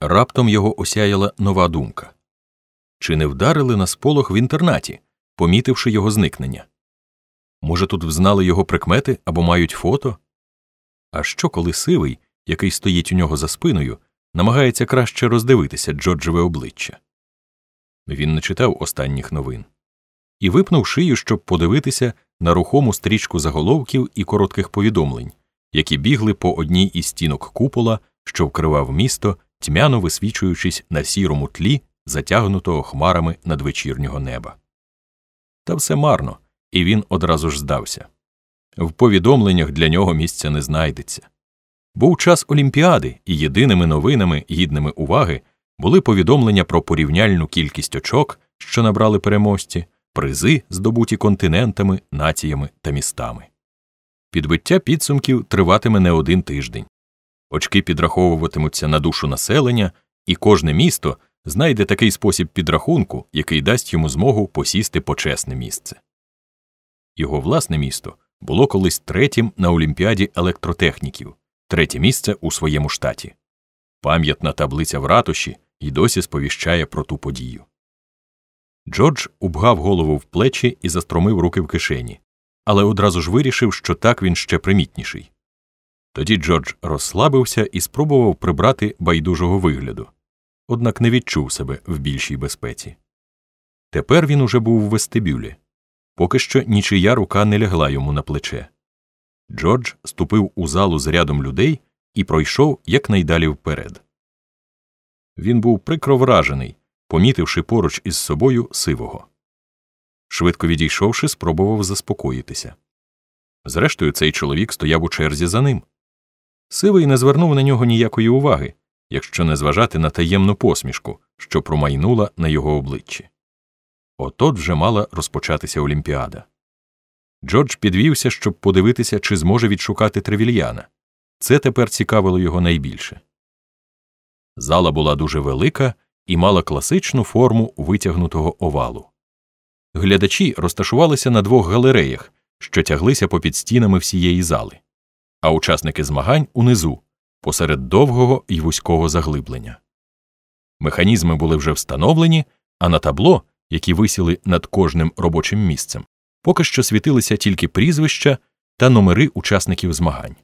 Раптом його осяяла нова думка чи не вдарили на сполох в інтернаті, помітивши його зникнення? Може, тут взнали його прикмети або мають фото? А що, коли сивий, який стоїть у нього за спиною, намагається краще роздивитися Джорджеве обличчя? Він не читав останніх новин і випнув шию, щоб подивитися на рухому стрічку заголовків і коротких повідомлень, які бігли по одній із стінок купола, що вкривав місто, тьмяно висвічуючись на сірому тлі, затягнутого хмарами надвечірнього неба. Та все марно, і він одразу ж здався. В повідомленнях для нього місця не знайдеться. Був час Олімпіади, і єдиними новинами, гідними уваги, були повідомлення про порівняльну кількість очок, що набрали переможці, призи, здобуті континентами, націями та містами. Підбиття підсумків триватиме не один тиждень. Очки підраховуватимуться на душу населення, і кожне місто знайде такий спосіб підрахунку, який дасть йому змогу посісти почесне місце. Його власне місто було колись третім на Олімпіаді електротехніків, третє місце у своєму штаті. Пам'ятна таблиця в ратуші й досі сповіщає про ту подію. Джордж убгав голову в плечі і застромив руки в кишені, але одразу ж вирішив, що так він ще примітніший. Тоді Джордж розслабився і спробував прибрати байдужого вигляду, однак не відчув себе в більшій безпеці. Тепер він уже був у вестибюлі, поки що нічия рука не лягла йому на плече. Джордж ступив у залу з рядом людей і пройшов якнайдалі вперед. Він був прикро вражений, помітивши поруч із собою сивого. Швидко відійшовши, спробував заспокоїтися. Зрештою, цей чоловік стояв у черзі за ним. Сивий не звернув на нього ніякої уваги, якщо не зважати на таємну посмішку, що промайнула на його обличчі. Отот вже мала розпочатися Олімпіада. Джордж підвівся, щоб подивитися, чи зможе відшукати тревільяна. Це тепер цікавило його найбільше. Зала була дуже велика і мала класичну форму витягнутого овалу. Глядачі розташувалися на двох галереях, що тяглися попід стінами всієї зали, а учасники змагань унизу, посеред довгого і вузького заглиблення. Механізми були вже встановлені, а на табло, які висіли над кожним робочим місцем, поки що світилися тільки прізвища та номери учасників змагань.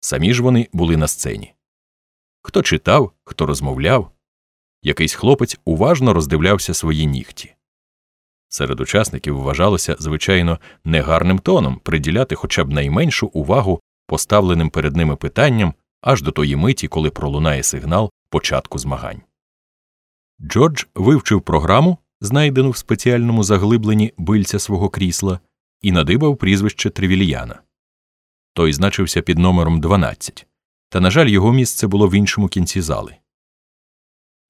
Самі ж вони були на сцені. Хто читав, хто розмовляв, якийсь хлопець уважно роздивлявся свої нігті. Серед учасників вважалося, звичайно, негарним тоном приділяти хоча б найменшу увагу поставленим перед ними питанням аж до тої миті, коли пролунає сигнал початку змагань. Джордж вивчив програму, знайдену в спеціальному заглибленні бильця свого крісла, і надибав прізвище Тревільяна. Той значився під номером 12, та, на жаль, його місце було в іншому кінці зали.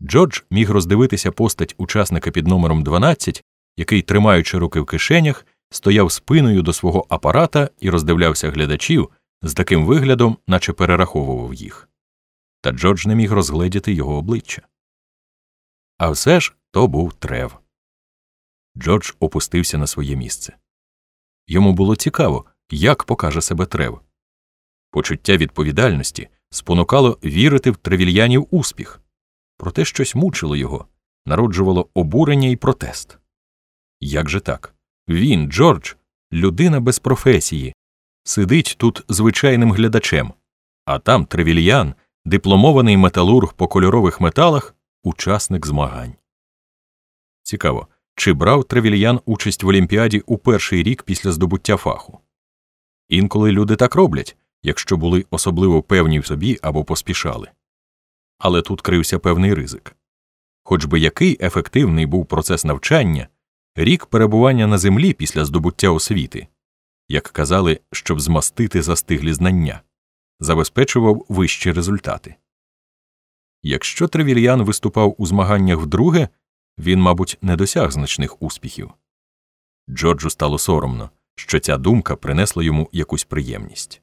Джордж міг роздивитися постать учасника під номером 12, який, тримаючи руки в кишенях, стояв спиною до свого апарата і роздивлявся глядачів з таким виглядом, наче перераховував їх. Та Джордж не міг розгледіти його обличчя. А все ж то був трев. Джордж опустився на своє місце. Йому було цікаво, як покаже себе трев. Почуття відповідальності спонукало вірити в тревільянів успіх, проте щось мучило його, народжувало обурення і протест. Як же так? Він, Джордж, людина без професії, сидить тут звичайним глядачем, а там тревільян, дипломований металург по кольорових металах, учасник змагань. Цікаво, чи брав тревільян участь в Олімпіаді у перший рік після здобуття фаху? Інколи люди так роблять, якщо були особливо певні в собі або поспішали. Але тут крився певний ризик. Хоч би який ефективний був процес навчання, рік перебування на землі після здобуття освіти, як казали, щоб змастити застиглі знання, забезпечував вищі результати. Якщо Тревільян виступав у змаганнях вдруге, він, мабуть, не досяг значних успіхів. Джорджу стало соромно, що ця думка принесла йому якусь приємність.